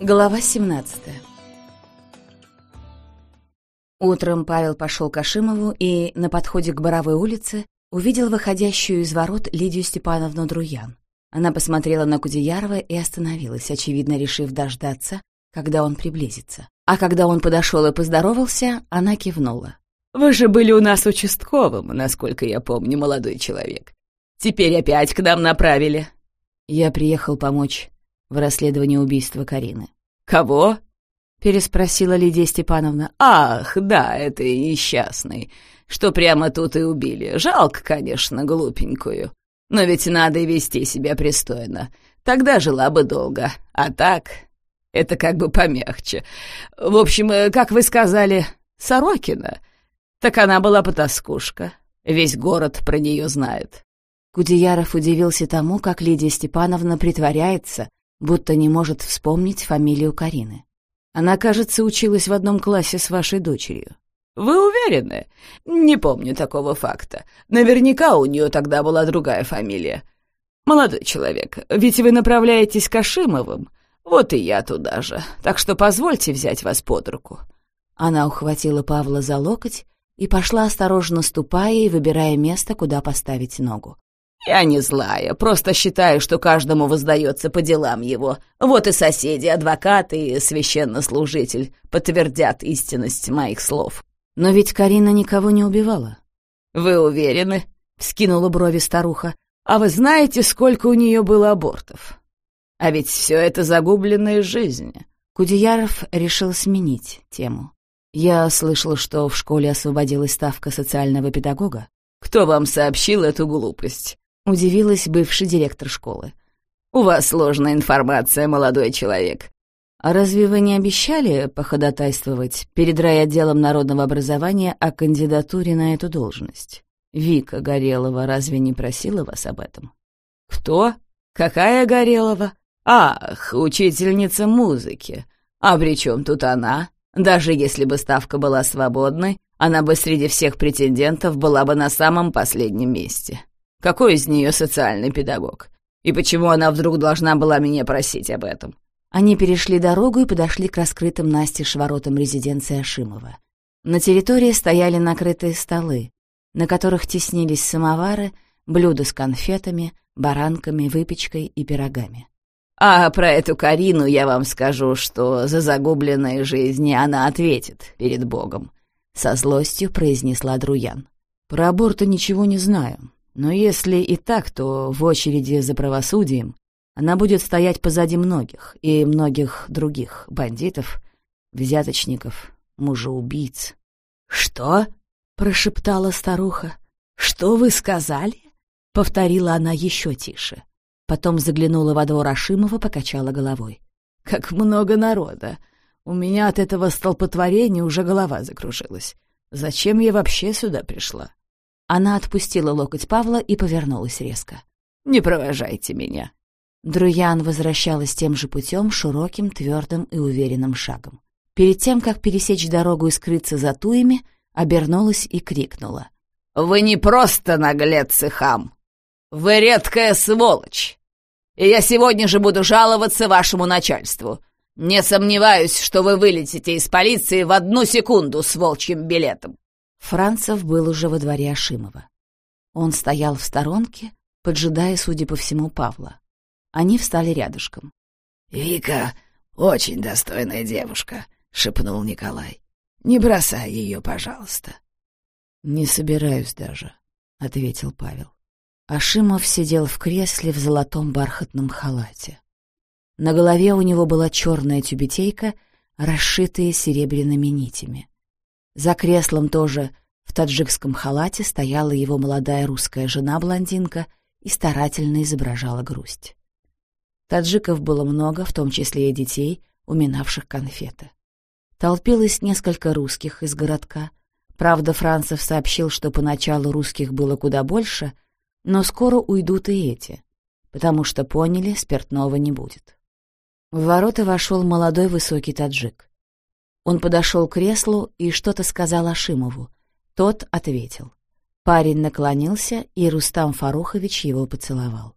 Глава 17 Утром Павел пошел к Ашимову и на подходе к Боровой улице увидел выходящую из ворот Лидию Степановну Друян. Она посмотрела на Кудеярова и остановилась, очевидно, решив дождаться, когда он приблизится. А когда он подошел и поздоровался, она кивнула. «Вы же были у нас участковым, насколько я помню, молодой человек. Теперь опять к нам направили». Я приехал помочь в расследовании убийства Карины. «Кого?» — переспросила Лидия Степановна. «Ах, да, это несчастный, что прямо тут и убили. Жалко, конечно, глупенькую. Но ведь надо и вести себя пристойно. Тогда жила бы долго. А так, это как бы помягче. В общем, э, как вы сказали, Сорокина. Так она была потаскушка. Весь город про нее знает». Кудеяров удивился тому, как Лидия Степановна притворяется, будто не может вспомнить фамилию Карины. Она, кажется, училась в одном классе с вашей дочерью. Вы уверены? Не помню такого факта. Наверняка у нее тогда была другая фамилия. Молодой человек, ведь вы направляетесь к Ашимовым. Вот и я туда же, так что позвольте взять вас под руку». Она ухватила Павла за локоть и пошла осторожно ступая и выбирая место, куда поставить ногу. «Я не злая, просто считаю, что каждому воздается по делам его. Вот и соседи, адвокаты и священнослужитель подтвердят истинность моих слов». «Но ведь Карина никого не убивала». «Вы уверены?» — вскинула брови старуха. «А вы знаете, сколько у нее было абортов? А ведь все это загубленные жизни». Кудеяров решил сменить тему. «Я слышал, что в школе освободилась ставка социального педагога. Кто вам сообщил эту глупость? Удивилась бывший директор школы. «У вас сложная информация, молодой человек. А разве вы не обещали походатайствовать перед райотделом народного образования о кандидатуре на эту должность? Вика Горелова разве не просила вас об этом?» «Кто? Какая Горелова? Ах, учительница музыки. А при чем тут она? Даже если бы ставка была свободной, она бы среди всех претендентов была бы на самом последнем месте. Какой из нее социальный педагог? И почему она вдруг должна была меня просить об этом?» Они перешли дорогу и подошли к раскрытым настежь воротам резиденции Ашимова. На территории стояли накрытые столы, на которых теснились самовары, блюда с конфетами, баранками, выпечкой и пирогами. «А про эту Карину я вам скажу, что за загубленные жизни она ответит перед Богом», — со злостью произнесла Друян. «Про аборты ничего не знаю, но если и так, то в очереди за правосудием она будет стоять позади многих и многих других бандитов, взяточников, мужеубийц. «Что?» — прошептала старуха. «Что вы сказали?» — повторила она еще тише. Потом заглянула во двор Ашимова, покачала головой. «Как много народа! У меня от этого столпотворения уже голова закружилась. Зачем я вообще сюда пришла?» Она отпустила локоть Павла и повернулась резко. «Не провожайте меня». Друян возвращалась тем же путем, широким, твердым и уверенным шагом. Перед тем, как пересечь дорогу и скрыться за туями, обернулась и крикнула. «Вы не просто наглец и хам! Вы редкая сволочь! И я сегодня же буду жаловаться вашему начальству. Не сомневаюсь, что вы вылетите из полиции в одну секунду с волчьим билетом. Францев был уже во дворе Ашимова. Он стоял в сторонке, поджидая, судя по всему, Павла. Они встали рядышком. «Вика очень достойная девушка», — шепнул Николай. «Не бросай ее, пожалуйста». «Не собираюсь даже», — ответил Павел. Ашимов сидел в кресле в золотом бархатном халате. На голове у него была черная тюбетейка, расшитая серебряными нитями. За креслом тоже в таджикском халате стояла его молодая русская жена-блондинка и старательно изображала грусть. Таджиков было много, в том числе и детей, уминавших конфеты. Толпилось несколько русских из городка. Правда, Францев сообщил, что поначалу русских было куда больше, но скоро уйдут и эти, потому что поняли, спиртного не будет. В ворота вошел молодой высокий таджик. Он подошел к креслу и что-то сказал Ашимову. Тот ответил. Парень наклонился, и Рустам Фарухович его поцеловал.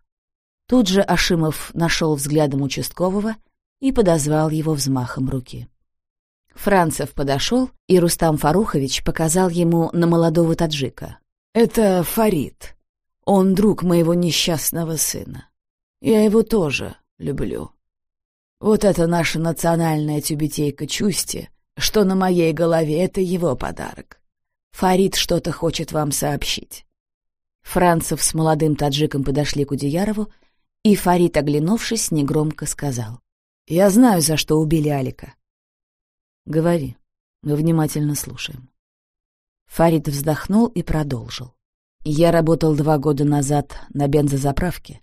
Тут же Ашимов нашел взглядом участкового и подозвал его взмахом руки. Францев подошел, и Рустам Фарухович показал ему на молодого таджика. «Это Фарид. Он друг моего несчастного сына. Я его тоже люблю. Вот это наша национальная тюбетейка Чусти, что на моей голове, это его подарок. Фарид что-то хочет вам сообщить». Францев с молодым таджиком подошли к Удиярову, и Фарид, оглянувшись, негромко сказал. «Я знаю, за что убили Алика». «Говори, мы внимательно слушаем». Фарид вздохнул и продолжил. «Я работал два года назад на бензозаправке.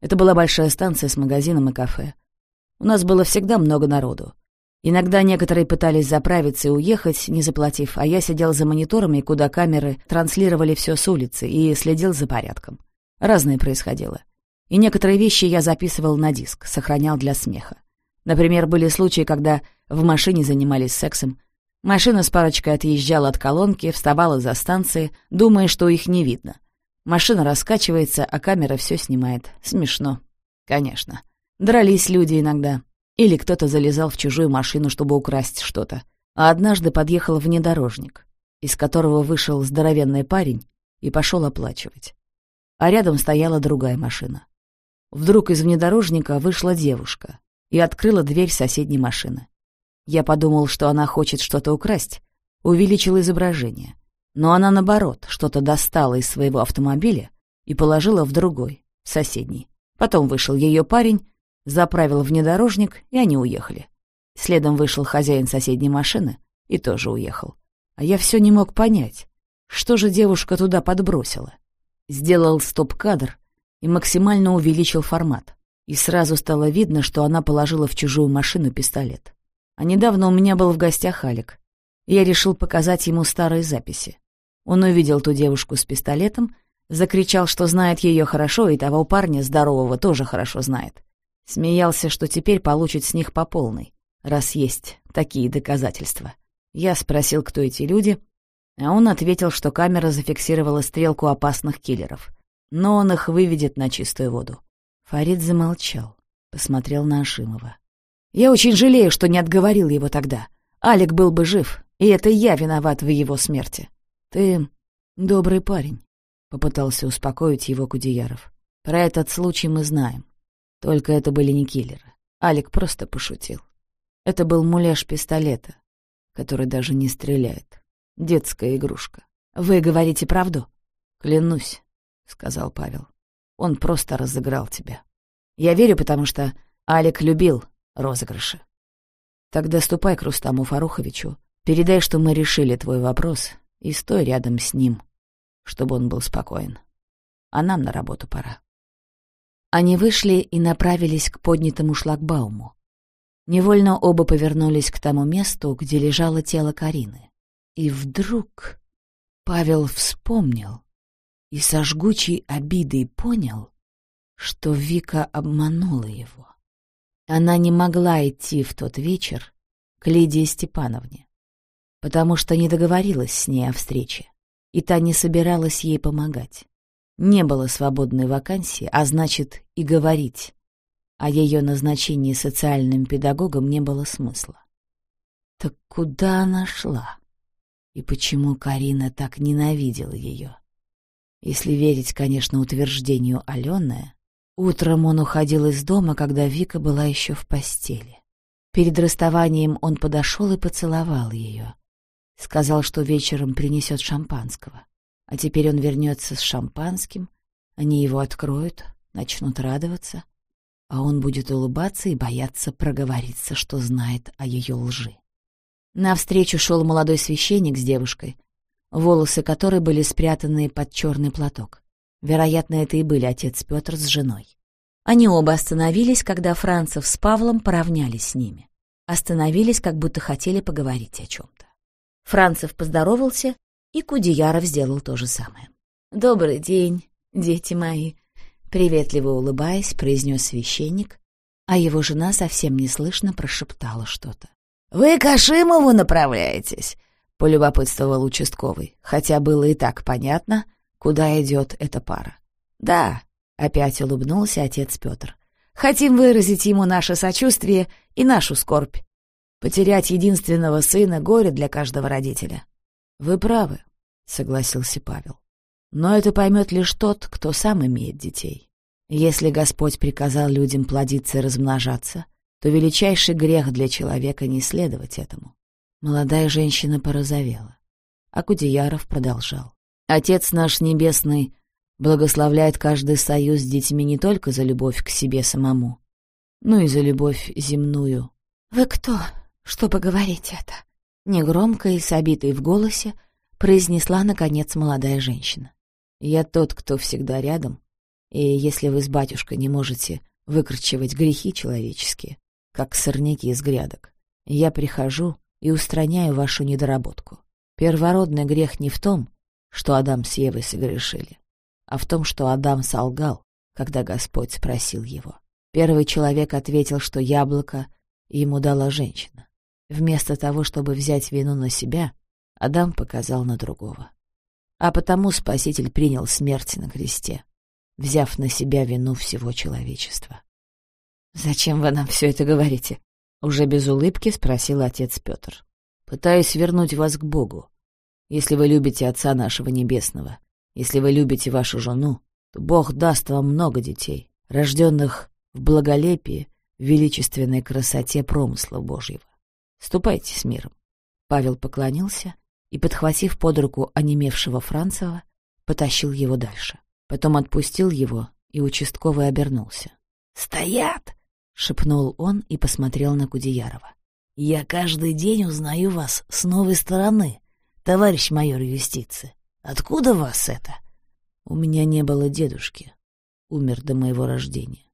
Это была большая станция с магазином и кафе. У нас было всегда много народу. Иногда некоторые пытались заправиться и уехать, не заплатив, а я сидел за мониторами, куда камеры транслировали все с улицы, и следил за порядком. Разное происходило. И некоторые вещи я записывал на диск, сохранял для смеха. Например, были случаи, когда в машине занимались сексом. Машина с парочкой отъезжала от колонки, вставала за станцией, думая, что их не видно. Машина раскачивается, а камера все снимает. Смешно. Конечно. Дрались люди иногда. Или кто-то залезал в чужую машину, чтобы украсть что-то. А однажды подъехал внедорожник, из которого вышел здоровенный парень и пошел оплачивать. А рядом стояла другая машина. Вдруг из внедорожника вышла девушка и открыла дверь соседней машины. Я подумал, что она хочет что-то украсть, увеличил изображение. Но она, наоборот, что-то достала из своего автомобиля и положила в другой, соседний. Потом вышел ее парень заправил внедорожник, и они уехали. Следом вышел хозяин соседней машины и тоже уехал. А я все не мог понять, что же девушка туда подбросила. Сделал стоп-кадр и максимально увеличил формат. И сразу стало видно, что она положила в чужую машину пистолет. А недавно у меня был в гостях Алик. Я решил показать ему старые записи. Он увидел ту девушку с пистолетом, закричал, что знает ее хорошо, и того парня здорового тоже хорошо знает. Смеялся, что теперь получит с них по полной, раз есть такие доказательства. Я спросил, кто эти люди, а он ответил, что камера зафиксировала стрелку опасных киллеров, но он их выведет на чистую воду. Фарид замолчал, посмотрел на Ашимова. «Я очень жалею, что не отговорил его тогда. Алик был бы жив, и это я виноват в его смерти. Ты добрый парень», — попытался успокоить его Кудеяров. «Про этот случай мы знаем. Только это были не киллеры. Алик просто пошутил. Это был муляж пистолета, который даже не стреляет. Детская игрушка. «Вы говорите правду?» «Клянусь», — сказал Павел. «Он просто разыграл тебя. Я верю, потому что Алик любил розыгрыши. Тогда ступай к Рустаму Фаруховичу, передай, что мы решили твой вопрос, и стой рядом с ним, чтобы он был спокоен. А нам на работу пора». Они вышли и направились к поднятому шлагбауму. Невольно оба повернулись к тому месту, где лежало тело Карины. И вдруг Павел вспомнил и со жгучей обидой понял, что Вика обманула его. Она не могла идти в тот вечер к Лидии Степановне, потому что не договорилась с ней о встрече, и та не собиралась ей помогать. Не было свободной вакансии, а значит и говорить о ее назначении социальным педагогом не было смысла. Так куда она шла? И почему Карина так ненавидела ее? Если верить, конечно, утверждению Алены, утром он уходил из дома, когда Вика была еще в постели. Перед расставанием он подошел и поцеловал ее. Сказал, что вечером принесет шампанского. А теперь он вернется с шампанским, они его откроют, начнут радоваться, а он будет улыбаться и бояться проговориться, что знает о ее лжи. Навстречу шел молодой священник с девушкой, волосы которой были спрятаны под черный платок. Вероятно, это и были отец Петр с женой. Они оба остановились, когда Францев с Павлом поравнялись с ними. Остановились, как будто хотели поговорить о чем-то. Францев поздоровался и Кудеяров сделал то же самое. «Добрый день, дети мои!» Приветливо улыбаясь, произнес священник, а его жена совсем неслышно прошептала что-то. «Вы к Ашимову направляетесь?» — полюбопытствовал участковый, хотя было и так понятно, куда идет эта пара. «Да», — опять улыбнулся отец Петр, Хотим выразить ему наше сочувствие и нашу скорбь. Потерять единственного сына — горе для каждого родителя. Вы правы, — согласился Павел. Но это поймет лишь тот, кто сам имеет детей. Если Господь приказал людям плодиться и размножаться, то величайший грех для человека не следовать этому. Молодая женщина порозовела, а Кудеяров продолжал. Отец наш Небесный благословляет каждый союз с детьми не только за любовь к себе самому, но и за любовь земную. «Вы кто, чтобы говорить это?» Негромко и с обитой в голосе произнесла, наконец, молодая женщина. Я тот, кто всегда рядом, и если вы с батюшкой не можете выкручивать грехи человеческие, как сорняки из грядок, я прихожу и устраняю вашу недоработку. Первородный грех не в том, что Адам с Евой согрешили, а в том, что Адам солгал, когда Господь спросил его. Первый человек ответил, что яблоко ему дала женщина. Вместо того, чтобы взять вину на себя, Адам показал на другого. А потому Спаситель принял смерть на кресте, взяв на себя вину всего человечества. «Зачем вы нам все это говорите?» — уже без улыбки спросил отец Петр. «Пытаюсь вернуть вас к Богу. Если вы любите Отца нашего Небесного, если вы любите вашу жену, то Бог даст вам много детей, рожденных в благолепии, в величественной красоте промысла Божьего. Ступайте с миром». Павел поклонился и, подхватив под руку онемевшего Францева, потащил его дальше. Потом отпустил его, и участковый обернулся. «Стоят!» — шепнул он и посмотрел на Кудеярова. «Я каждый день узнаю вас с новой стороны, товарищ майор юстиции. Откуда вас это?» «У меня не было дедушки. Умер до моего рождения.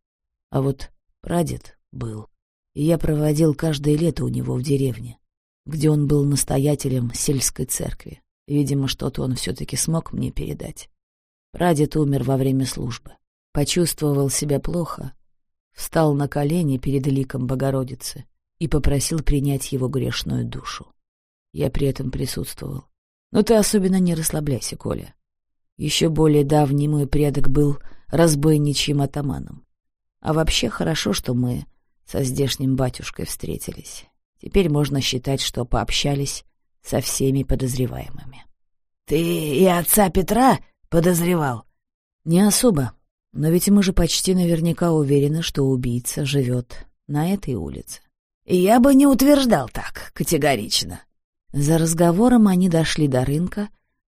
А вот прадед был. И я проводил каждое лето у него в деревне где он был настоятелем сельской церкви. Видимо, что-то он все-таки смог мне передать. Прадед умер во время службы. Почувствовал себя плохо, встал на колени перед ликом Богородицы и попросил принять его грешную душу. Я при этом присутствовал. Но ты особенно не расслабляйся, Коля. Еще более давний мой предок был разбойничьим атаманом. А вообще хорошо, что мы со здешним батюшкой встретились. Теперь можно считать, что пообщались со всеми подозреваемыми. «Ты и отца Петра подозревал?» «Не особо. Но ведь мы же почти наверняка уверены, что убийца живет на этой улице». «Я бы не утверждал так категорично». За разговором они дошли до рынка.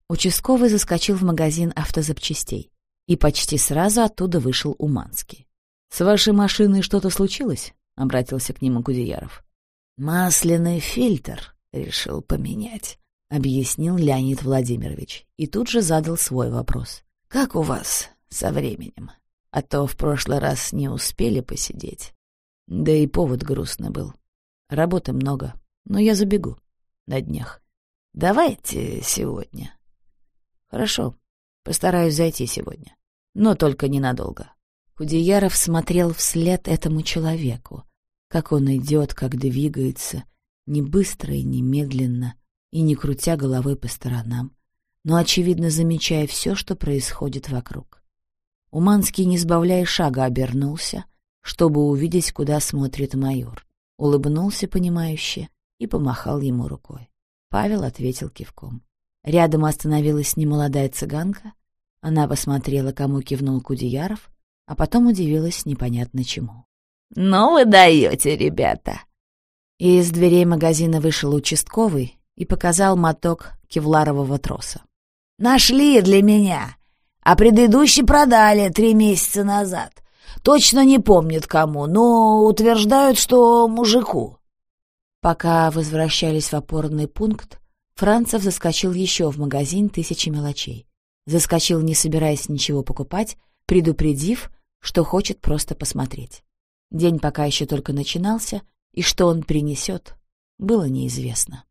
Участковый заскочил в магазин автозапчастей. И почти сразу оттуда вышел Уманский. «С вашей машиной что-то случилось?» — обратился к нему Кудеяров. «Масляный фильтр решил поменять», — объяснил Леонид Владимирович и тут же задал свой вопрос. «Как у вас со временем? А то в прошлый раз не успели посидеть». Да и повод грустный был. Работы много, но я забегу на днях. «Давайте сегодня». «Хорошо, постараюсь зайти сегодня, но только ненадолго». Худеяров смотрел вслед этому человеку, как он идет, как двигается, не быстро и не медленно, и не крутя головой по сторонам, но, очевидно, замечая все, что происходит вокруг. Уманский, не сбавляя шага, обернулся, чтобы увидеть, куда смотрит майор, улыбнулся понимающе и помахал ему рукой. Павел ответил кивком. Рядом остановилась немолодая цыганка, она посмотрела, кому кивнул Кудеяров, а потом удивилась непонятно чему. «Ну вы даете, ребята!» И из дверей магазина вышел участковый и показал моток кевларового троса. «Нашли для меня, а предыдущий продали три месяца назад. Точно не помнят кому, но утверждают, что мужику». Пока возвращались в опорный пункт, Францев заскочил еще в магазин тысячи мелочей. Заскочил, не собираясь ничего покупать, предупредив, что хочет просто посмотреть. День пока еще только начинался, и что он принесет, было неизвестно.